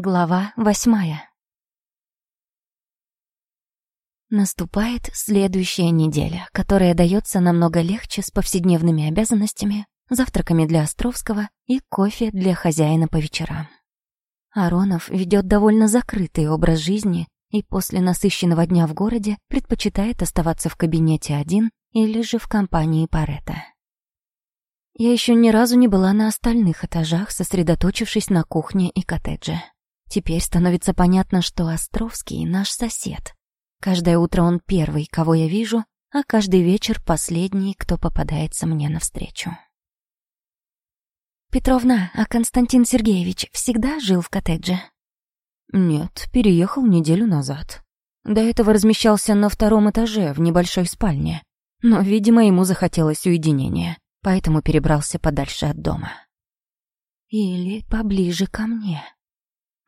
Глава восьмая. Наступает следующая неделя, которая дается намного легче с повседневными обязанностями, завтраками для Островского и кофе для хозяина по вечерам. Аронов ведет довольно закрытый образ жизни и после насыщенного дня в городе предпочитает оставаться в кабинете один или же в компании Парета. Я еще ни разу не была на остальных этажах, сосредоточившись на кухне и коттедже. Теперь становится понятно, что Островский — наш сосед. Каждое утро он первый, кого я вижу, а каждый вечер последний, кто попадается мне навстречу. «Петровна, а Константин Сергеевич всегда жил в коттедже?» «Нет, переехал неделю назад. До этого размещался на втором этаже, в небольшой спальне. Но, видимо, ему захотелось уединения, поэтому перебрался подальше от дома». «Или поближе ко мне»,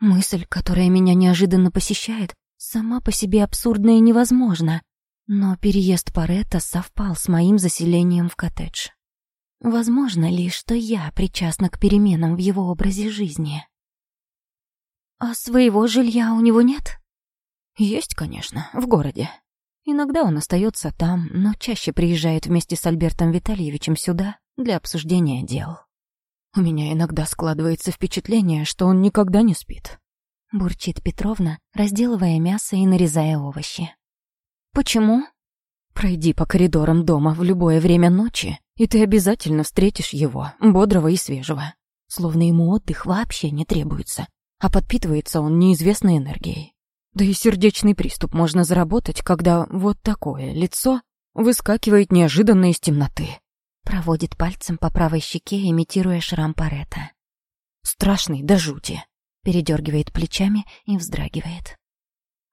Мысль, которая меня неожиданно посещает, сама по себе абсурдна и невозможна, но переезд Паретта совпал с моим заселением в коттедж. Возможно ли, что я причастна к переменам в его образе жизни? А своего жилья у него нет? Есть, конечно, в городе. Иногда он остается там, но чаще приезжает вместе с Альбертом Витальевичем сюда для обсуждения дел. У меня иногда складывается впечатление, что он никогда не спит. Бурчит Петровна, разделывая мясо и нарезая овощи. Почему? Пройди по коридорам дома в любое время ночи, и ты обязательно встретишь его, бодрого и свежего. Словно ему отдых вообще не требуется, а подпитывается он неизвестной энергией. Да и сердечный приступ можно заработать, когда вот такое лицо выскакивает неожиданно из темноты. Проводит пальцем по правой щеке, имитируя шрам Парета. Страшный до жути. Передергивает плечами и вздрагивает.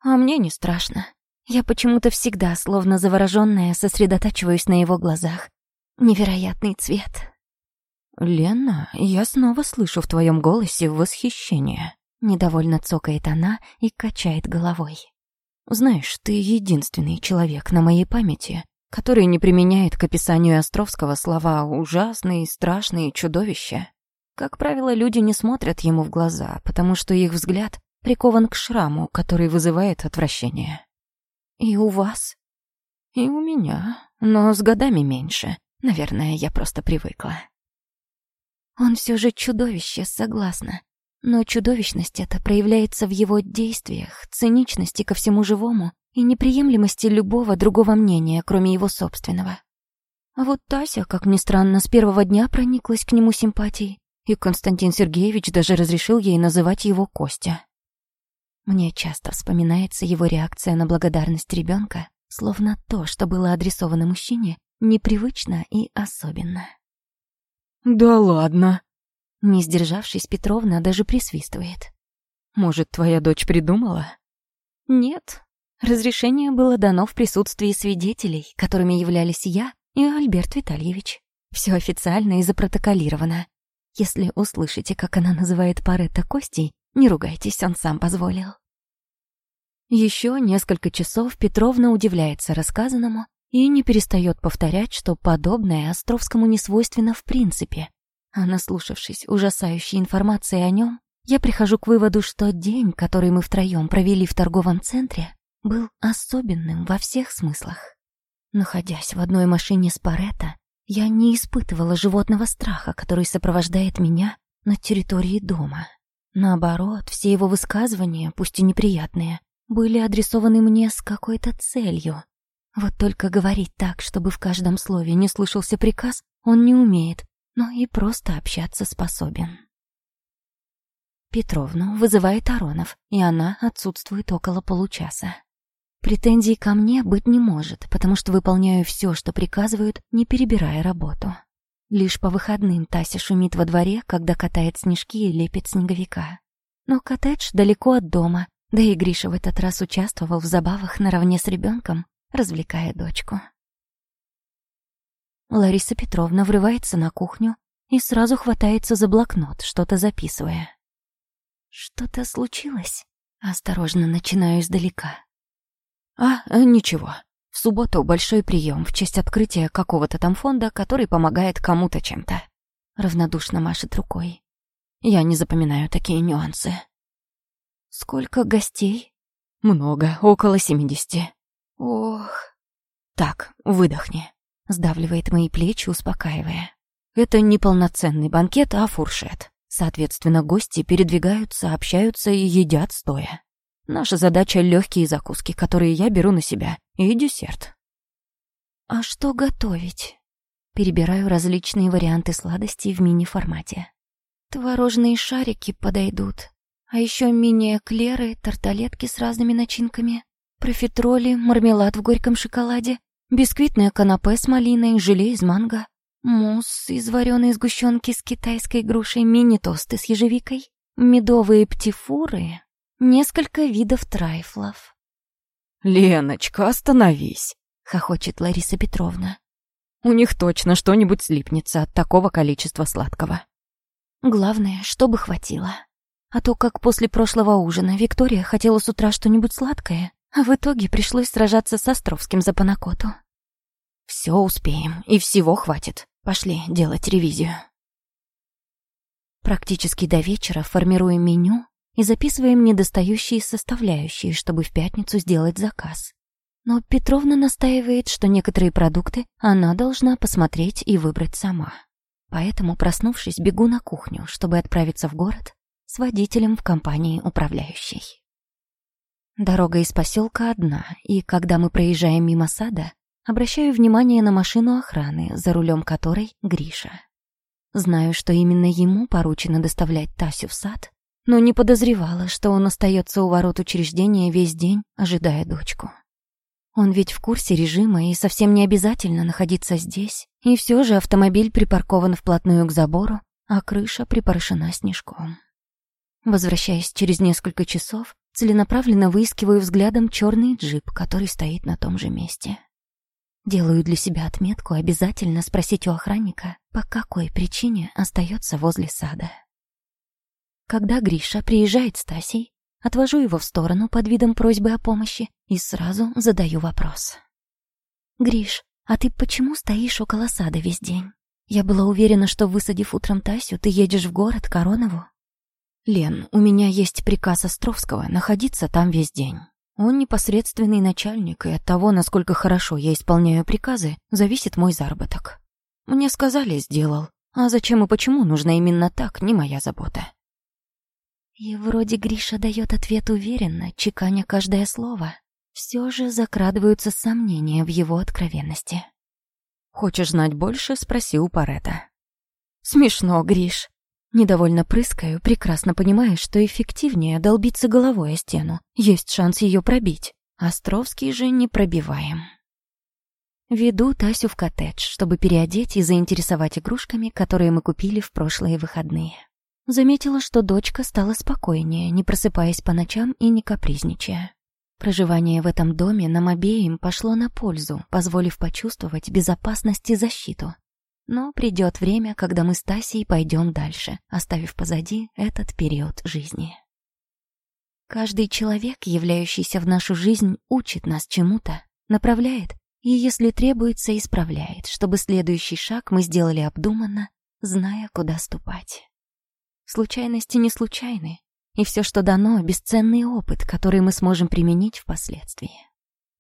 А мне не страшно. Я почему-то всегда, словно заворожённая, сосредотачиваюсь на его глазах. Невероятный цвет. «Лена, я снова слышу в твоем голосе восхищение». Недовольно цокает она и качает головой. «Знаешь, ты единственный человек на моей памяти, который не применяет к описанию Островского слова «ужасный», «страшный», «чудовище». Как правило, люди не смотрят ему в глаза, потому что их взгляд прикован к шраму, который вызывает отвращение. «И у вас?» «И у меня, но с годами меньше. Наверное, я просто привыкла». Он все же чудовище, согласна. Но чудовищность эта проявляется в его действиях, циничности ко всему живому и неприемлемости любого другого мнения, кроме его собственного. А вот Тася, как ни странно, с первого дня прониклась к нему симпатией, и Константин Сергеевич даже разрешил ей называть его Костя. Мне часто вспоминается его реакция на благодарность ребенка, словно то, что было адресовано мужчине, непривычно и особенно. «Да ладно!» Не сдержавшись, Петровна даже присвистывает. «Может, твоя дочь придумала?» «Нет, Разрешение было дано в присутствии свидетелей, которыми являлись я и Альберт Витальевич. Все официально и запротоколировано. Если услышите, как она называет Паретта Костей, не ругайтесь, он сам позволил. Еще несколько часов Петровна удивляется рассказанному и не перестает повторять, что подобное Островскому не свойственно в принципе. А наслушавшись ужасающей информации о нем, я прихожу к выводу, что день, который мы втроем провели в торговом центре, был особенным во всех смыслах. Находясь в одной машине с Паретто, я не испытывала животного страха, который сопровождает меня на территории дома. Наоборот, все его высказывания, пусть и неприятные, были адресованы мне с какой-то целью. Вот только говорить так, чтобы в каждом слове не слышался приказ, он не умеет, но и просто общаться способен. Петровну вызывает Аронов, и она отсутствует около получаса. Претензий ко мне быть не может, потому что выполняю все, что приказывают, не перебирая работу. Лишь по выходным Тася шумит во дворе, когда катает снежки и лепит снеговика. Но коттедж далеко от дома, да и Гриша в этот раз участвовал в забавах наравне с ребенком, развлекая дочку. Лариса Петровна врывается на кухню и сразу хватается за блокнот, что-то записывая. «Что-то случилось?» Осторожно начинаю издалека. А, э, ничего. В субботу большой прием в честь открытия какого-то там фонда, который помогает кому-то чем-то. Равнодушно машет рукой. Я не запоминаю такие нюансы. Сколько гостей? Много, около семидесяти. Ох. Так, выдохни. Сдавливает мои плечи, успокаивая. Это не полноценный банкет, а фуршет. Соответственно, гости передвигаются, общаются и едят стоя. Наша задача — легкие закуски, которые я беру на себя, и десерт. А что готовить? Перебираю различные варианты сладостей в мини-формате. Творожные шарики подойдут. А еще мини-эклеры, тарталетки с разными начинками, профитроли, мармелад в горьком шоколаде, бисквитное канапе с малиной, желе из манго, мусс из вареной сгущенки с китайской грушей, мини-тосты с ежевикой, медовые птифуры, несколько видов трайфлов. «Леночка, остановись!» — хохочет Лариса Петровна. «У них точно что-нибудь слипнется от такого количества сладкого». Главное, чтобы хватило. А то, как после прошлого ужина Виктория хотела с утра что-нибудь сладкое, а в итоге пришлось сражаться с Островским за панакоту. Все успеем, и всего хватит. Пошли делать ревизию. Практически до вечера формируем меню и записываем недостающие составляющие, чтобы в пятницу сделать заказ. Но Петровна настаивает, что некоторые продукты она должна посмотреть и выбрать сама. Поэтому, проснувшись, бегу на кухню, чтобы отправиться в город с водителем в компании управляющей. Дорога из поселка одна, и когда мы проезжаем мимо сада, обращаю внимание на машину охраны, за рулем которой Гриша. Знаю, что именно ему поручено доставлять Тасю в сад, но не подозревала, что он остается у ворот учреждения весь день, ожидая дочку. Он ведь в курсе режима и совсем не обязательно находиться здесь, и все же автомобиль припаркован вплотную к забору, а крыша припорошена снежком. Возвращаясь через несколько часов, целенаправленно выискиваю взглядом черный джип, который стоит на том же месте. Делаю для себя отметку обязательно спросить у охранника, по какой причине остается возле сада. Когда Гриша приезжает с Тасей, отвожу его в сторону под видом просьбы о помощи и сразу задаю вопрос. «Гриш, а ты почему стоишь около сада весь день? Я была уверена, что, высадив утром Тасю, ты едешь в город Коронову». «Лен, у меня есть приказ Островского находиться там весь день. Он непосредственный начальник, и от того, насколько хорошо я исполняю приказы, зависит мой заработок. Мне сказали, сделал. А зачем и почему нужно именно так, не моя забота. И вроде Гриша дает ответ уверенно, чеканя каждое слово. Все же закрадываются сомнения в его откровенности. «Хочешь знать больше?» — спроси у Парета. «Смешно, Гриш». Недовольно прыскаю, прекрасно понимая, что эффективнее долбиться головой о стену. Есть шанс ее пробить. Островский же не пробиваем. Веду Тасю в коттедж, чтобы переодеть и заинтересовать игрушками, которые мы купили в прошлые выходные. Заметила, что дочка стала спокойнее, не просыпаясь по ночам и не капризничая. Проживание в этом доме нам обеим пошло на пользу, позволив почувствовать безопасность и защиту. Но придет время, когда мы с Тасей пойдем дальше, оставив позади этот период жизни. Каждый человек, являющийся в нашу жизнь, учит нас чему-то, направляет и, если требуется, исправляет, чтобы следующий шаг мы сделали обдуманно, зная, куда ступать. Случайности не случайны, и все, что дано, — бесценный опыт, который мы сможем применить впоследствии.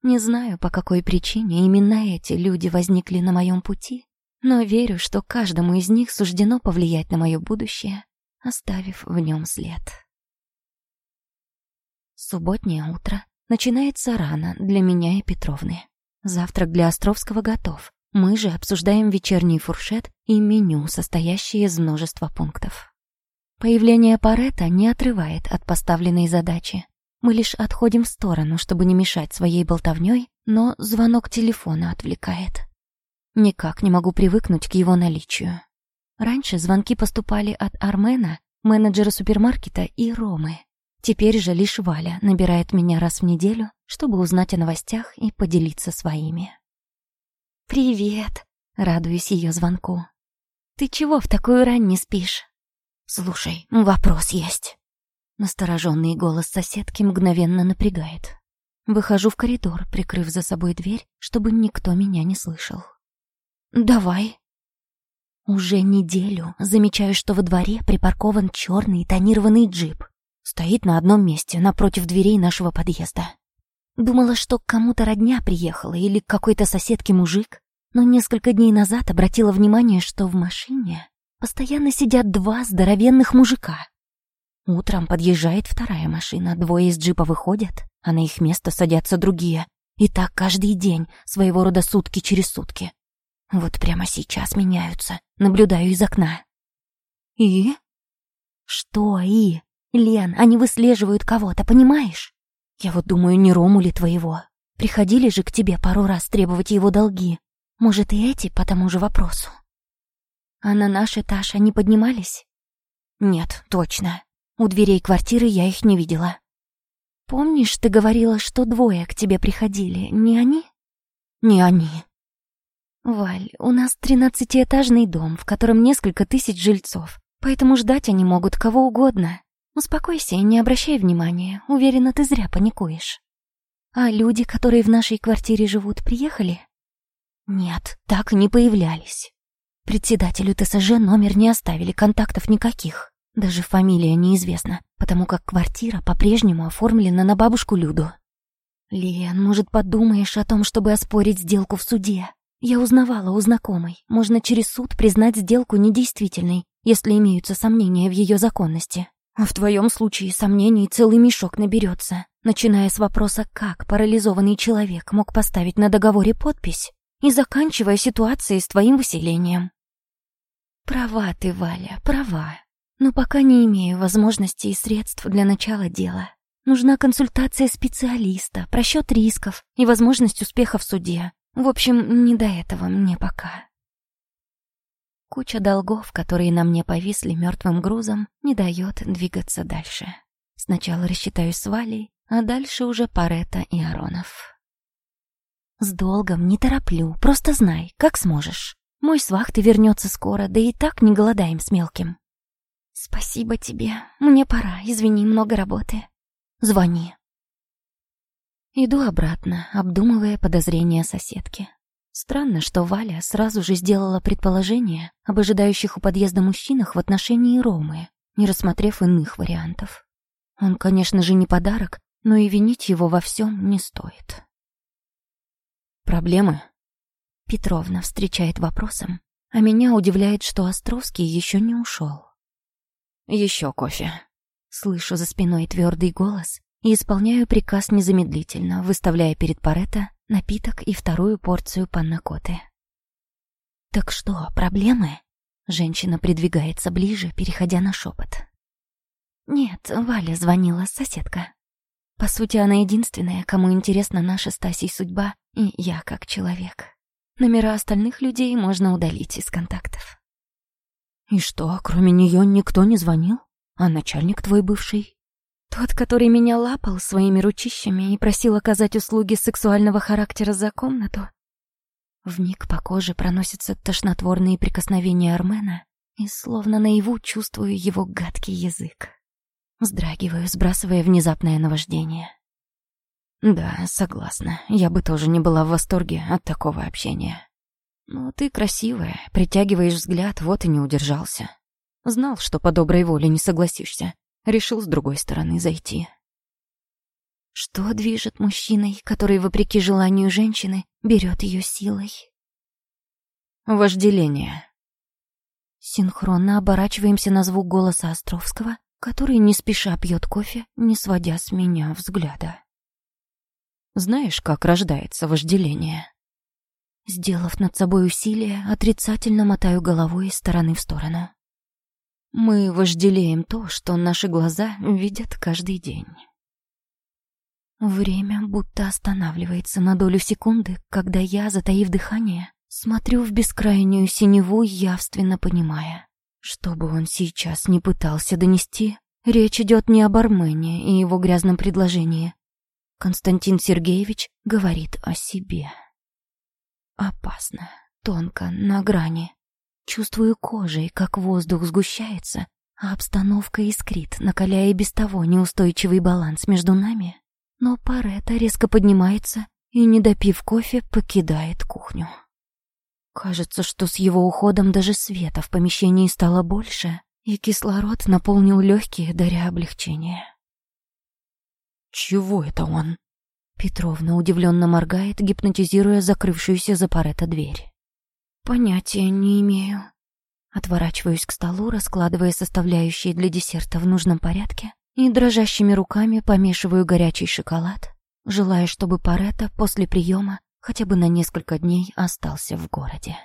Не знаю, по какой причине именно эти люди возникли на моем пути, но верю, что каждому из них суждено повлиять на мое будущее, оставив в нем след. Субботнее утро начинается рано для меня и Петровны. Завтрак для Островского готов. Мы же обсуждаем вечерний фуршет и меню, состоящее из множества пунктов. Появление Парета не отрывает от поставленной задачи. Мы лишь отходим в сторону, чтобы не мешать своей болтовнёй, но звонок телефона отвлекает. Никак не могу привыкнуть к его наличию. Раньше звонки поступали от Армена, менеджера супермаркета и Ромы. Теперь же лишь Валя набирает меня раз в неделю, чтобы узнать о новостях и поделиться своими. «Привет!» — радуюсь ее звонку. «Ты чего в такую рань не спишь?» «Слушай, вопрос есть». Настороженный голос соседки мгновенно напрягает. Выхожу в коридор, прикрыв за собой дверь, чтобы никто меня не слышал. «Давай». Уже неделю замечаю, что во дворе припаркован черный тонированный джип. Стоит на одном месте, напротив дверей нашего подъезда. Думала, что к кому-то родня приехала или к какой-то соседке мужик, но несколько дней назад обратила внимание, что в машине постоянно сидят два здоровенных мужика. Утром подъезжает вторая машина, двое из джипа выходят, а на их место садятся другие. И так каждый день, своего рода сутки через сутки. Вот прямо сейчас меняются, наблюдаю из окна. И? Что и? Лен, они выслеживают кого-то, понимаешь? Я вот думаю, не Рому ли твоего. Приходили же к тебе пару раз требовать его долги. Может, и эти по тому же вопросу. А на наш этаж они поднимались? Нет, точно. У дверей квартиры я их не видела. Помнишь, ты говорила, что двое к тебе приходили, не они? Не они. Валь, у нас тринадцатиэтажный дом, в котором несколько тысяч жильцов, поэтому ждать они могут кого угодно. Успокойся и не обращай внимания, уверена, ты зря паникуешь. А люди, которые в нашей квартире живут, приехали? Нет, так не появлялись. Председателю ТСЖ номер не оставили, контактов никаких. Даже фамилия неизвестна, потому как квартира по-прежнему оформлена на бабушку Люду. Лен, может, подумаешь о том, чтобы оспорить сделку в суде? Я узнавала у знакомой. Можно через суд признать сделку недействительной, если имеются сомнения в ее законности. А в твоем случае сомнений целый мешок наберется, начиная с вопроса, как парализованный человек мог поставить на договоре подпись, и заканчивая ситуацией с твоим выселением. Права ты, Валя, права. Но пока не имею возможности и средств для начала дела. Нужна консультация специалиста, просчет рисков и возможность успеха в суде, в общем, не до этого мне пока. Куча долгов, которые на мне повисли мертвым грузом, не дает двигаться дальше. Сначала рассчитаюсь с Валей, а дальше уже Парета и Аронов. С долгом не тороплю, просто знай, как сможешь. Мой свахты вернется скоро, да и так не голодаем с мелким. Спасибо тебе, мне пора, извини, много работы. Звони. Иду обратно, обдумывая подозрения соседки. Странно, что Валя сразу же сделала предположение об ожидающих у подъезда мужчинах в отношении Ромы, не рассмотрев иных вариантов. Он, конечно же, не подарок, но и винить его во всем не стоит. «Проблемы?» Петровна встречает вопросом, а меня удивляет, что Островский еще не ушел. Еще кофе». Слышу за спиной твердый голос, и исполняю приказ незамедлительно, выставляя перед Паретто напиток и вторую порцию паннакоты. «Так что, проблемы?» Женщина придвигается ближе, переходя на шепот. «Нет, Валя звонила, соседка. По сути, она единственная, кому интересна наша Стасей судьба, и я как человек. Номера остальных людей можно удалить из контактов». «И что, кроме нее никто не звонил? А начальник твой бывший?» Тот, который меня лапал своими ручищами и просил оказать услуги сексуального характера за комнату. Вмиг по коже проносятся тошнотворные прикосновения Армена, и словно наяву чувствую его гадкий язык. Вздрагиваю, сбрасывая внезапное наваждение. Да, согласна. Я бы тоже не была в восторге от такого общения. Но ты красивая, притягиваешь взгляд, вот и не удержался. Знал, что по доброй воле не согласишься решил с другой стороны зайти. Что движет мужчиной, который, вопреки желанию женщины, берет ее силой? Вожделение. Синхронно оборачиваемся на звук голоса Островского, который не спеша пьет кофе, не сводя с меня взгляда. Знаешь, как рождается вожделение? Сделав над собой усилие, отрицательно мотаю головой из стороны в сторону. Мы вожделеем то, что наши глаза видят каждый день. Время будто останавливается на долю секунды, когда я, затаив дыхание, смотрю в бескрайнюю синеву, явственно понимая. Что бы он сейчас не пытался донести, речь идет не об Армене и его грязном предложении. Константин Сергеевич говорит о себе. Опасно, тонко, на грани. Чувствую кожей, как воздух сгущается, а обстановка искрит, накаляя без того неустойчивый баланс между нами. Но Парета резко поднимается и, не допив кофе, покидает кухню. Кажется, что с его уходом даже света в помещении стало больше, и кислород наполнил легкие, даря облегчение. Чего это он? Петровна удивленно моргает, гипнотизируя закрывшуюся за Парета дверь. Понятия не имею. Отворачиваюсь к столу, раскладывая составляющие для десерта в нужном порядке и дрожащими руками помешиваю горячий шоколад, желая, чтобы Парета после приема хотя бы на несколько дней остался в городе.